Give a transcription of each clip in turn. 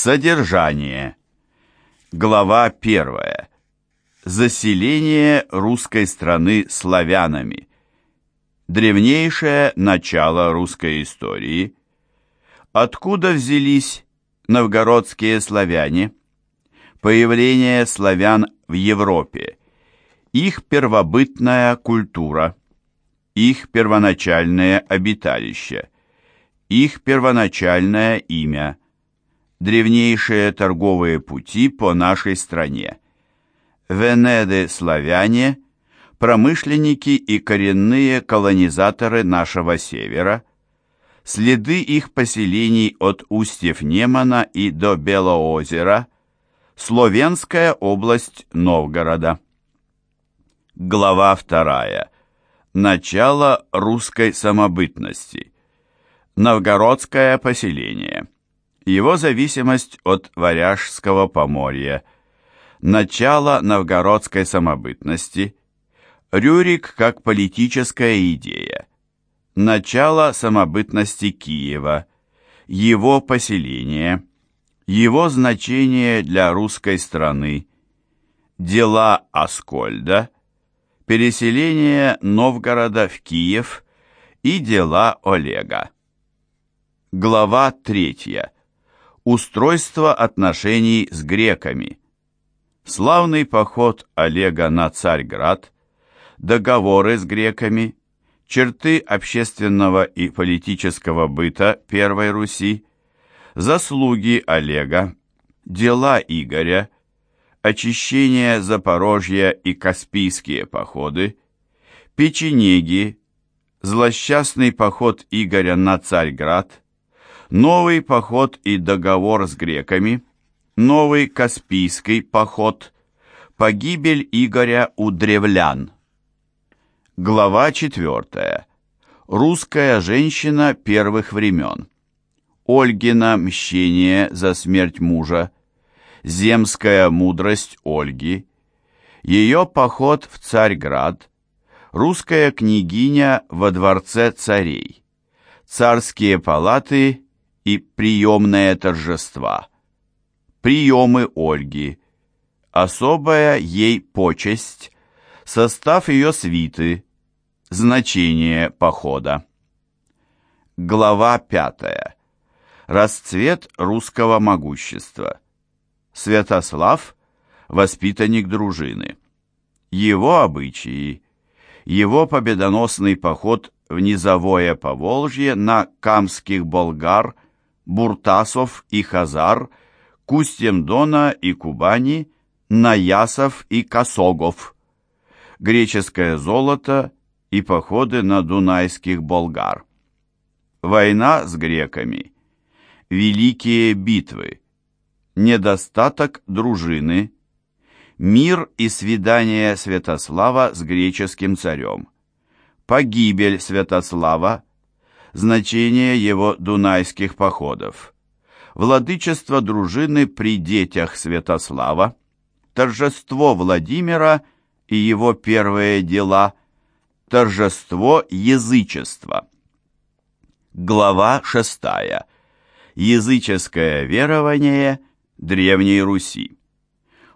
Содержание. Глава 1. Заселение русской страны славянами. Древнейшее начало русской истории. Откуда взялись новгородские славяне? Появление славян в Европе. Их первобытная культура. Их первоначальное обиталище. Их первоначальное имя – древнейшие торговые пути по нашей стране. Венеды-славяне, промышленники и коренные колонизаторы нашего севера, следы их поселений от устьев Немана и до Белоозера, Словенская область Новгорода. Глава вторая. Начало русской самобытности. Новгородское поселение его зависимость от Варяжского поморья, начало новгородской самобытности, Рюрик как политическая идея, начало самобытности Киева, его поселение, его значение для русской страны, дела Аскольда, переселение Новгорода в Киев и дела Олега. Глава третья. Устройство отношений с греками. Славный поход Олега на Царьград, договоры с греками, черты общественного и политического быта Первой Руси, заслуги Олега, дела Игоря, очищение Запорожья и Каспийские походы, печенеги, злосчастный поход Игоря на Царьград, Новый поход и договор с греками, новый Каспийский поход, погибель Игоря у древлян. Глава 4. Русская женщина первых времен. Ольгина мщение за смерть мужа, земская мудрость Ольги, ее поход в Царьград, русская княгиня во дворце царей, царские палаты и приемные торжества. Приемы Ольги. Особая ей почесть. Состав ее свиты. Значение похода. Глава пятая. Расцвет русского могущества. Святослав – воспитанник дружины. Его обычаи. Его победоносный поход в низовое Поволжье на камских болгар – Буртасов и Хазар, к устьям Дона и Кубани, Наясов и Косогов, греческое золото и походы на дунайских болгар. Война с греками, великие битвы, недостаток дружины, мир и свидание Святослава с греческим царем, погибель Святослава, значение его дунайских походов, владычество дружины при детях Святослава, торжество Владимира и его первые дела, торжество язычества. Глава шестая. Языческое верование Древней Руси.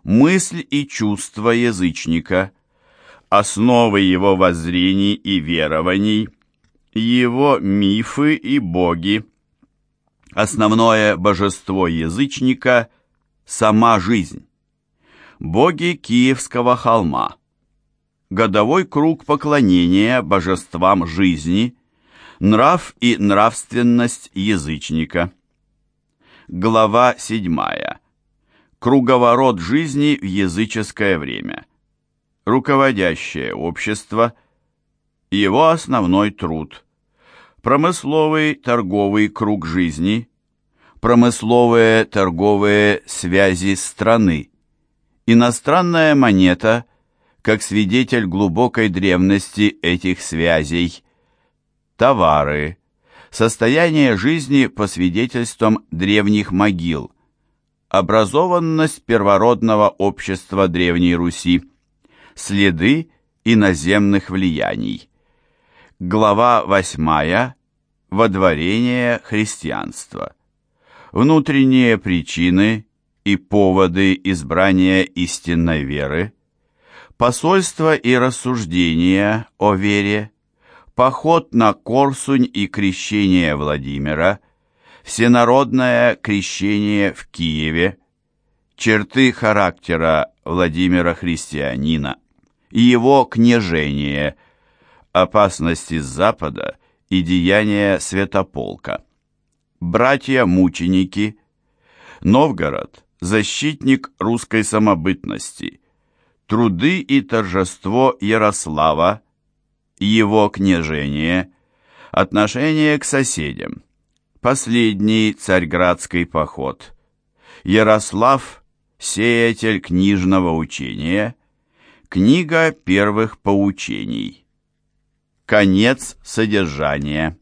Мысль и чувство язычника, основы его воззрений и верований – его мифы и боги. Основное божество язычника – сама жизнь. Боги Киевского холма. Годовой круг поклонения божествам жизни, нрав и нравственность язычника. Глава 7. Круговорот жизни в языческое время. Руководящее общество – его основной труд. Промысловый торговый круг жизни, промысловые торговые связи страны, иностранная монета как свидетель глубокой древности этих связей, товары, состояние жизни по свидетельствам древних могил, образованность первородного общества Древней Руси, следы иноземных влияний. Глава 8. Водворение христианства. внутренние причины и поводы избрания истинной веры, посольство и рассуждения о вере, поход на Корсунь и крещение Владимира, всенародное крещение в Киеве, черты характера Владимира Христианина. Его княжение, опасности с запада и деяния святополка. Братья-мученики, Новгород, защитник русской самобытности, труды и торжество Ярослава, его княжение, отношение к соседям, последний царьградский поход, Ярослав, сеятель книжного учения, книга первых поучений. Конец содержания.